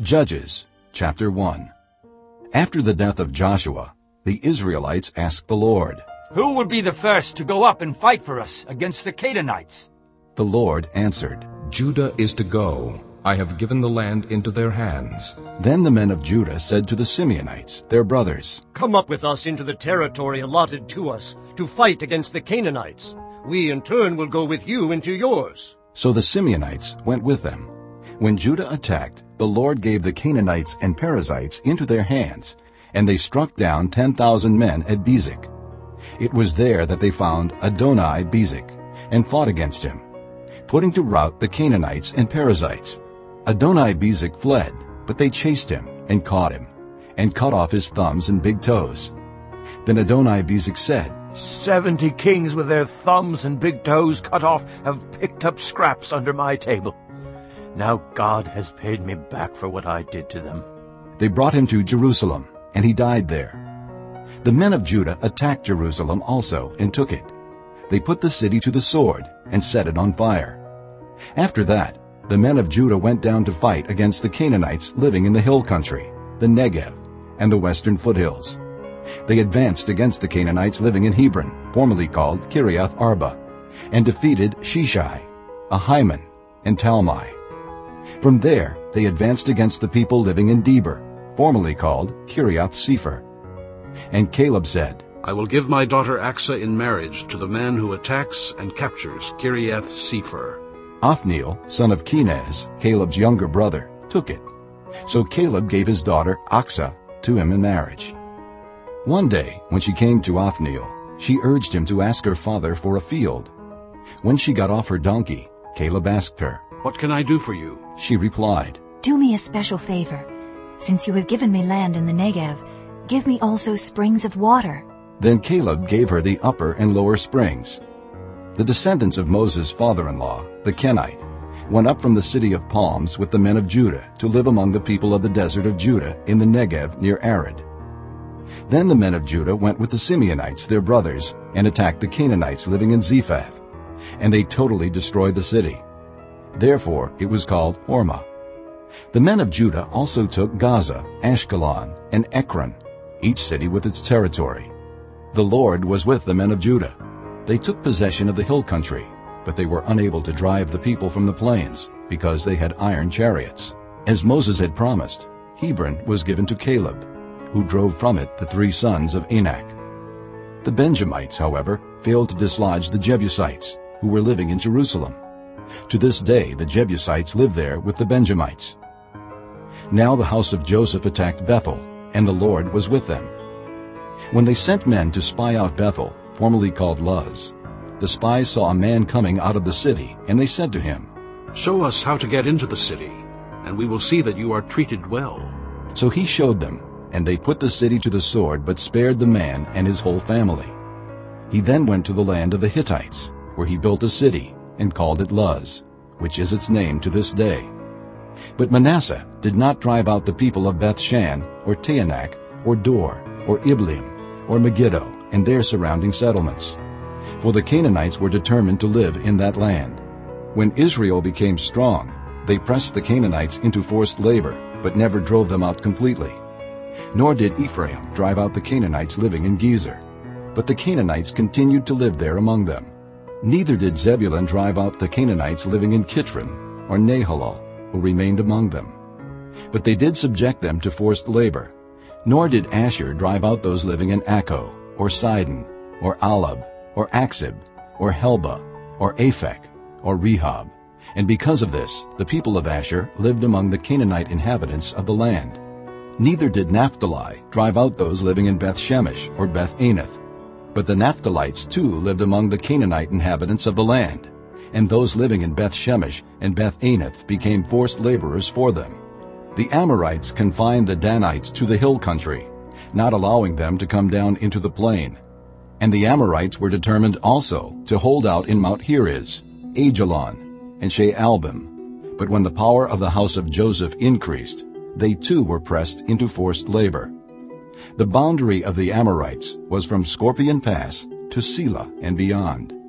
Judges chapter 1 After the death of Joshua, the Israelites asked the Lord. Who will be the first to go up and fight for us against the Canaanites? The Lord answered. Judah is to go. I have given the land into their hands. Then the men of Judah said to the Simeonites, their brothers, Come up with us into the territory allotted to us to fight against the Canaanites. We in turn will go with you into yours. So the Simeonites went with them. When Judah attacked, the Lord gave the Canaanites and Perizzites into their hands, and they struck down 10,000 men at Bezek. It was there that they found Adoni-Bezek, and fought against him, putting to rout the Canaanites and Perizzites. Adoni-Bezek fled, but they chased him and caught him, and cut off his thumbs and big toes. Then Adoni-Bezek said, Seventy kings with their thumbs and big toes cut off have picked up scraps under my table. Now God has paid me back for what I did to them. They brought him to Jerusalem, and he died there. The men of Judah attacked Jerusalem also and took it. They put the city to the sword and set it on fire. After that, the men of Judah went down to fight against the Canaanites living in the hill country, the Negev, and the western foothills. They advanced against the Canaanites living in Hebron, formerly called Kiriath Arba, and defeated Sheshai, Ahiman, and Talmai. From there they advanced against the people living in Debir, formerly called Kiriath Sepher. And Caleb said, I will give my daughter Achsah in marriage to the man who attacks and captures Kiriath Sepher. Othniel, son of Kenaz, Caleb's younger brother, took it. So Caleb gave his daughter Achsah to him in marriage. One day, when she came to Othniel, she urged him to ask her father for a field. When she got off her donkey, Caleb asked her. What can I do for you? She replied, Do me a special favor. Since you have given me land in the Negev, give me also springs of water. Then Caleb gave her the upper and lower springs. The descendants of Moses' father-in-law, the Kenite, went up from the city of palms with the men of Judah to live among the people of the desert of Judah in the Negev near Arad. Then the men of Judah went with the Simeonites, their brothers, and attacked the Canaanites living in Zephath, and they totally destroyed the city. Therefore it was called Hormah. The men of Judah also took Gaza, Ashkelon, and Ekron, each city with its territory. The Lord was with the men of Judah. They took possession of the hill country, but they were unable to drive the people from the plains, because they had iron chariots. As Moses had promised, Hebron was given to Caleb, who drove from it the three sons of Anak. The Benjamites, however, failed to dislodge the Jebusites, who were living in Jerusalem. To this day the Jebusites live there with the Benjamites. Now the house of Joseph attacked Bethel, and the Lord was with them. When they sent men to spy out Bethel, formerly called Luz, the spies saw a man coming out of the city, and they said to him, Show us how to get into the city, and we will see that you are treated well. So he showed them, and they put the city to the sword, but spared the man and his whole family. He then went to the land of the Hittites, where he built a city, and called it Luz, which is its name to this day. But Manasseh did not drive out the people of Bethshan, or Taanach, or Dor, or Ibleam, or Megiddo, and their surrounding settlements. For the Canaanites were determined to live in that land. When Israel became strong, they pressed the Canaanites into forced labor, but never drove them out completely. Nor did Ephraim drive out the Canaanites living in Gezer. But the Canaanites continued to live there among them. Neither did Zebulun drive out the Canaanites living in Kitron or Nahalal, who remained among them. But they did subject them to forced labor. Nor did Asher drive out those living in Acco, or Sidon, or Ahlab, or Achzib, or Helbah, or Aphek, or Rehob. And because of this, the people of Asher lived among the Canaanite inhabitants of the land. Neither did Naphtali drive out those living in Beth Shemesh or Beth Anath. But the Naphtalites too lived among the Canaanite inhabitants of the land, and those living in Beth Shemesh and Beth Anath became forced laborers for them. The Amorites confined the Danites to the hill country, not allowing them to come down into the plain. And the Amorites were determined also to hold out in Mount Heres, Aijalon, and Shaalbim. But when the power of the house of Joseph increased, they too were pressed into forced labor. The boundary of the Amorites was from Scorpion Pass to Sela and beyond.